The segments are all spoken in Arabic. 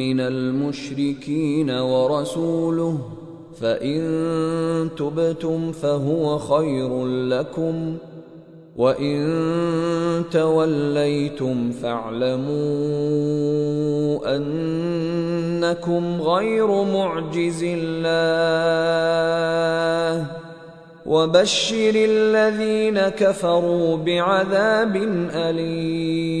من المشركين ورسوله فإن تبتم فهو خير لكم وإن توليتم فاعلموا أنكم غير معجز الله. وبشر الذين كفروا بعذاب أليم.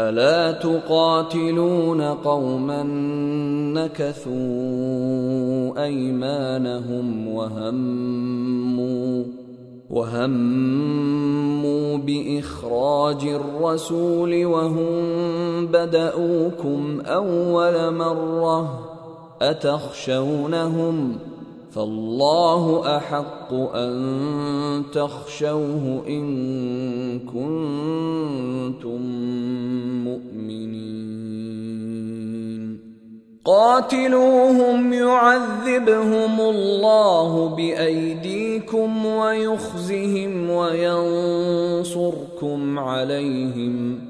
ألا تقاتلون قوما نكثوا أيمانهم وهموا وهموا باخراج الرسول وهم بداوكم اول مره اتخشونهم فالله أحق أن تخشوه إن كنتم مؤمنين. قاتلوهم يعذبهم الله بأيديكم ويخزهم وينصركم عليهم.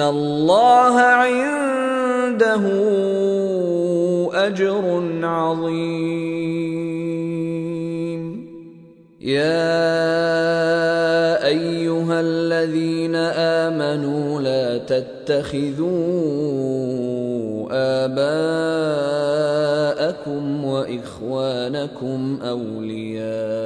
الله عنده أجر عظيم. يا أيها الذين آمنوا لا تتخذوا آباءكم يتخذونكم اولياء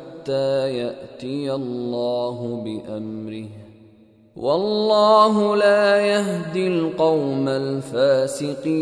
يأتي الله بأمره. والله لا يهدي القوم الفاسقين.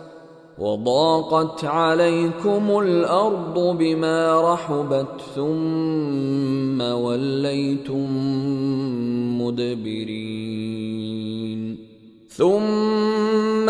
وضاقت عليكم الأرض بما رحبت ثم وليتم مدبرين. ثم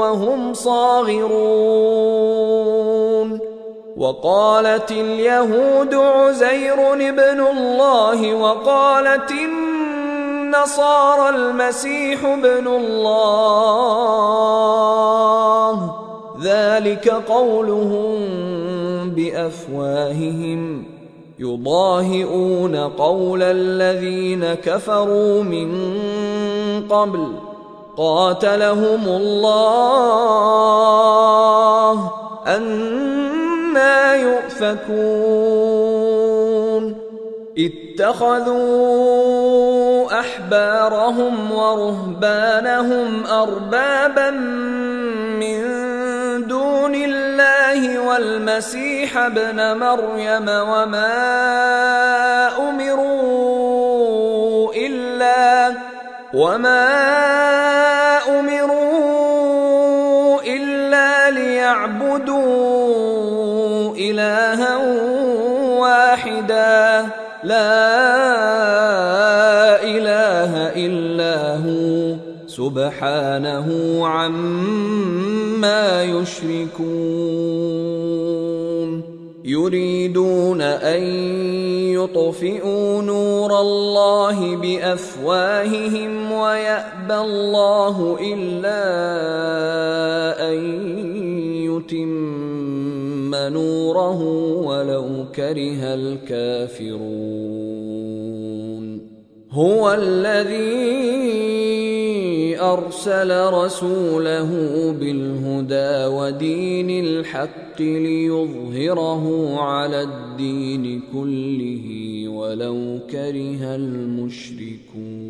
وهم صاغرون. وقالت اليهود عزير ابن الله وقالت النصارى المسيح ابن الله. ذلك قولهم بأفواههم. يضاهئون قول الذين كفروا من قبل. قاتلهم الله أنا يؤفكون. اتخذوا أحبارهم ورهبانهم أربابا من دون الله والمسيح ابن مريم وما أمروا إلا وما لا إله إلا هو سبحانه عما يشركون. يريدون أن يطفئوا نور الله بأفواههم ويأبى الله إلا أن يتم نوره ولو كره الكافرون. هو الذي أرسل رسوله بالهدى ودين الحق ليظهره على الدين كله ولو كره المشركون.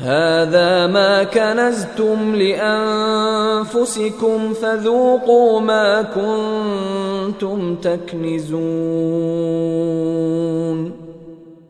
هذا ما كنزتم لأنفسكم فذوقوا ما كنتم تكنزون.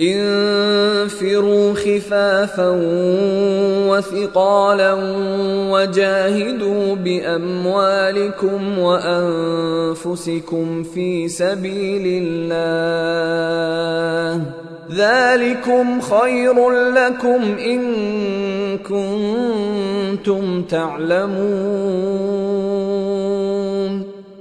انفروا خفافا وثقالا وجاهدوا بأموالكم وأنفسكم في سبيل الله. ذلكم خير لكم إن كنتم تعلمون.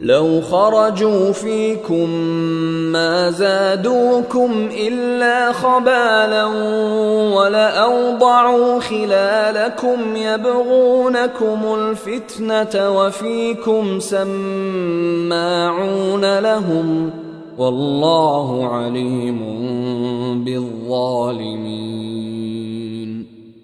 لو خرجوا فيكم ما زادوكم إلا خبالا ولأوضعوا خلالكم يبغونكم الفتنة وفيكم سماعون لهم والله عليم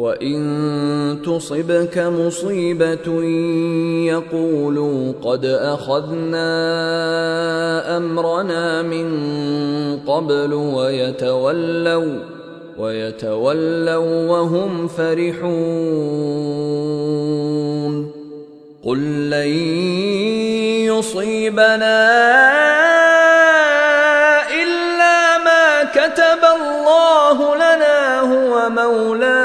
وان تصبك مصيبه يقولوا قد اخذنا امرنا من قبل ويتولوا ويتولوا وهم فرحون قل لن يصيبنا الا ما كتب الله لنا هو مولانا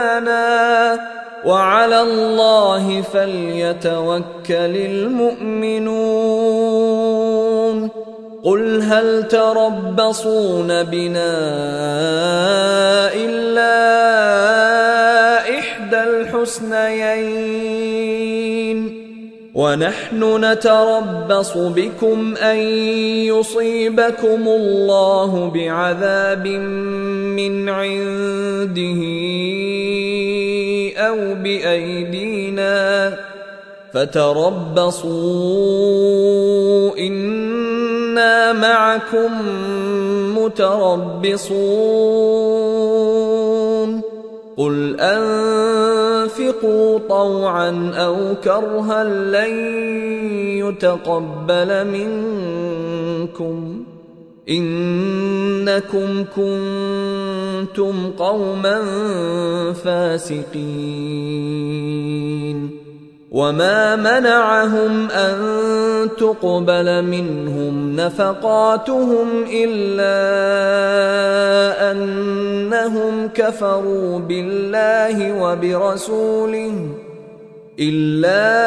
وعلى الله فليتوكل المؤمنون. قل هل تربصون بنا إلا إحدى الحسنيين؟ ونحن نتربص بكم أن يصيبكم الله بعذاب من عنده. أو بأيدينا فتربصوا إنا معكم متربصون. قل أنفقوا طوعا أو كرها لن يتقبل منكم. إنكم كنتم قوما فاسقين. وما منعهم أن تقبل منهم نفقاتهم إلا أنهم كفروا بالله وبرسوله. إلا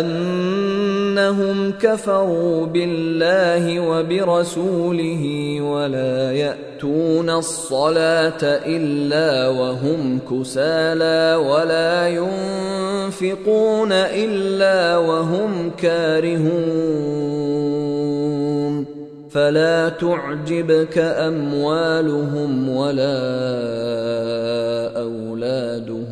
أنهم كفروا بالله وبرسوله ولا يأتون الصلاة إلا وهم كسالى ولا ينفقون إلا وهم كارهون فلا تعجبك أموالهم ولا أولادهم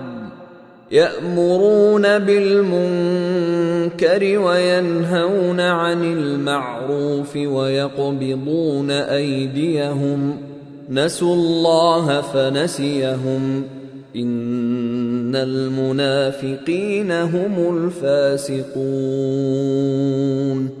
يأمرون بالمنكر وينهون عن المعروف ويقبضون أيديهم. نسوا الله فنسيهم. إن المنافقين هم الفاسقون.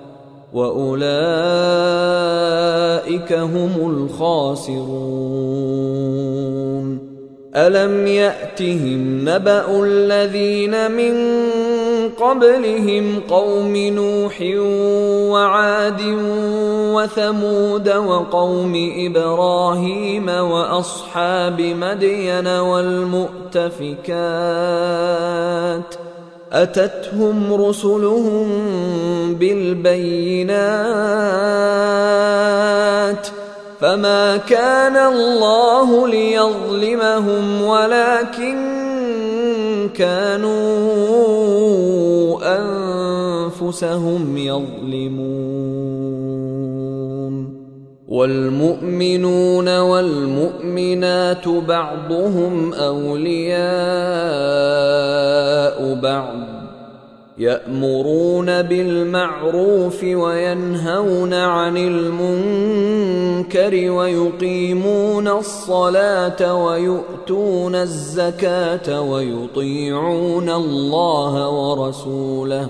وأولئك هم الخاسرون. ألم يأتهم نبأ الذين من قبلهم قوم نوح وعاد وثمود وقوم إبراهيم وأصحاب مدين والمؤتفكات أتتهم رسلهم بالبينات فما كان الله ليظلمهم ولكن كانوا أنفسهم يظلمون والمؤمنون والمؤمنات بعضهم أولياء بعض يأمرون بالمعروف وينهون عن المنكر ويقيمون الصلاة ويؤتون الزكاة ويطيعون الله ورسوله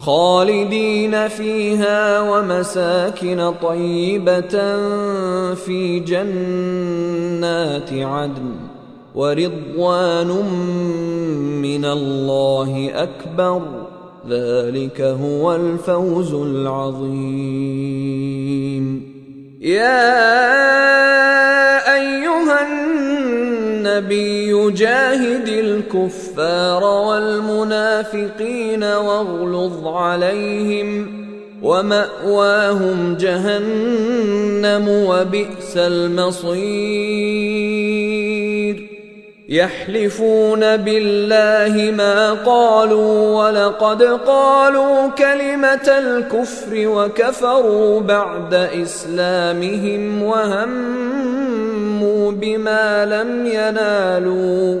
خالدين فيها ومساكن طيبة في جنات عدن ورضوان من الله أكبر ذلك هو الفوز العظيم. يا أيها النبي جاهد الكفار والمنافقين واغلظ عليهم ومأواهم جهنم وبئس المصير. يحلفون بالله ما قالوا ولقد قالوا كلمة الكفر وكفروا بعد إسلامهم وهموا بما لم ينالوا.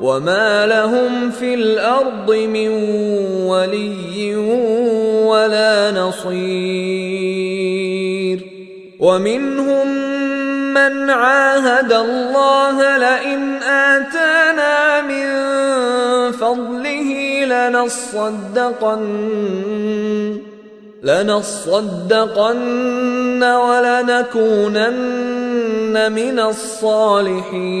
وما لهم في الأرض من ولي ولا نصير ومنهم من عاهد الله لئن آتانا من فضله لنصدقن لنصدقن ولنكونن من الصالحين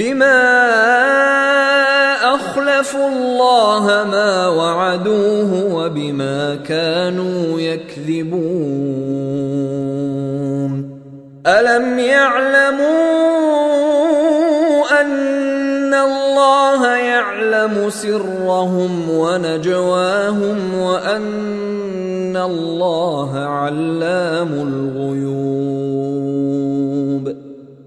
بما أخلفوا الله ما وعدوه وبما كانوا يكذبون ألم يعلموا أن الله يعلم سرهم ونجواهم وأن الله علام الغيوب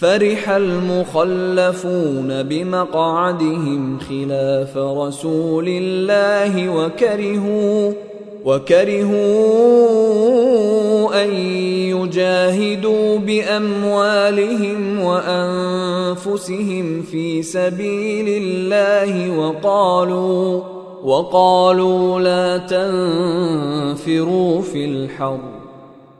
فرح المخلفون بمقعدهم خلاف رسول الله وكرهوا وكرهوا أن يجاهدوا بأموالهم وأنفسهم في سبيل الله وقالوا وقالوا لا تنفروا في الحرب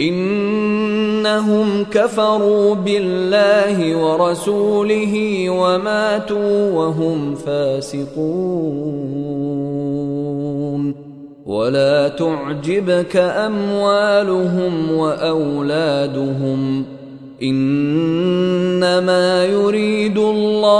إنهم كفروا بالله ورسوله وماتوا وهم فاسقون. ولا تعجبك أموالهم وأولادهم. إنما يريد الله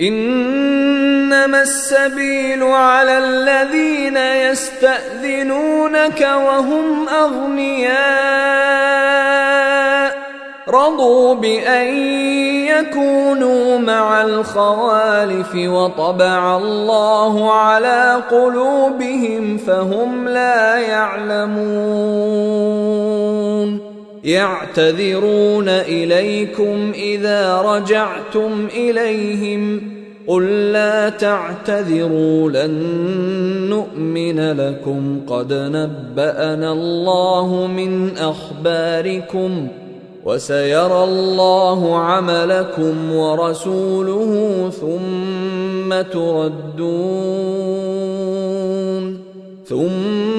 إنما السبيل على الذين يستأذنونك وهم أغنياء. رضوا بأن يكونوا مع الخوالف وطبع الله على قلوبهم فهم لا يعلمون. يعتذرون إليكم إذا رجعتم إليهم قل لا تعتذروا لن نؤمن لكم قد نبأنا الله من أخباركم وسيرى الله عملكم ورسوله ثم تردون ثم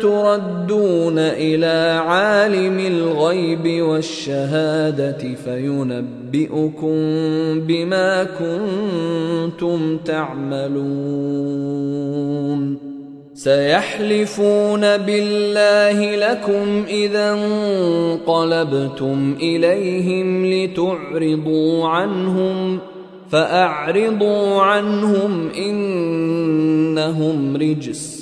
تردون إلى عالم الغيب والشهادة فينبئكم بما كنتم تعملون. سيحلفون بالله لكم إذا انقلبتم إليهم لتعرضوا عنهم فأعرضوا عنهم إنهم رجس.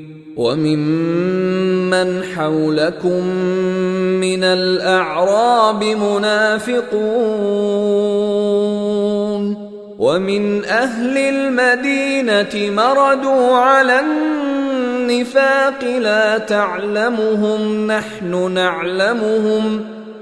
وممن حولكم من الأعراب منافقون ومن أهل المدينة مردوا على النفاق لا تعلمهم نحن نعلمهم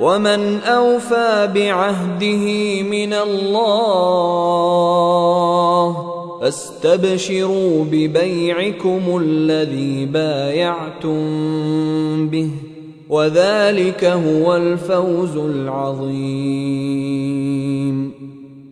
ومن اوفى بعهده من الله فاستبشروا ببيعكم الذي بايعتم به وذلك هو الفوز العظيم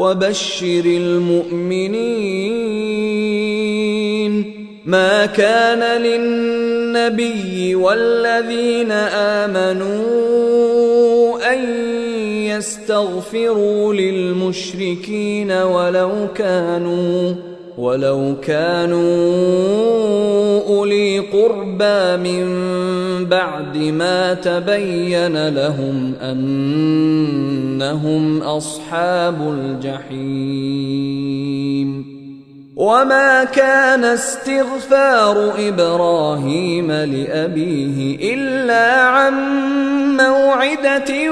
وبشر المؤمنين ما كان للنبي والذين آمنوا أن يستغفروا للمشركين ولو كانوا ولو كانوا أولي قربى من بعد ما تبين لهم أنهم أصحاب الجحيم. وما كان استغفار إبراهيم لأبيه إلا عن موعدة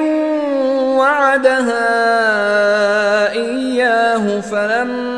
وعدها إياه فلما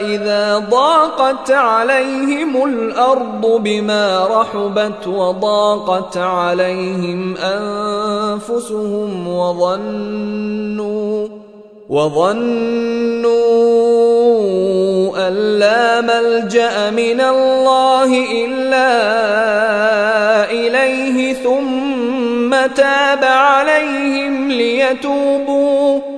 إذا ضاقت عليهم الأرض بما رحبت وضاقت عليهم أنفسهم وظنوا وظنوا أن لا ملجأ من الله إلا إليه ثم تاب عليهم ليتوبوا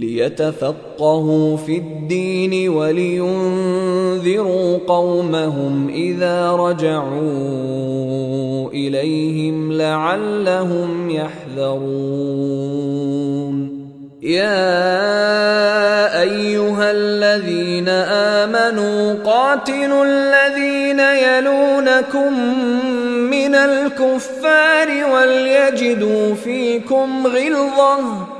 ليتفقهوا في الدين ولينذروا قومهم إذا رجعوا إليهم لعلهم يحذرون. يا أيها الذين آمنوا قاتلوا الذين يلونكم من الكفار وليجدوا فيكم غلظة.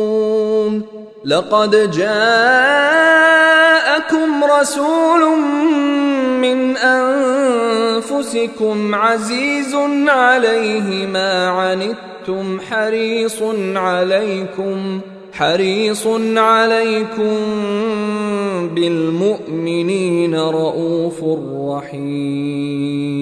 لقد جاءكم رسول من أنفسكم عزيز عليه ما عنتم حريص عليكم حريص عليكم بالمؤمنين رءوف رحيم.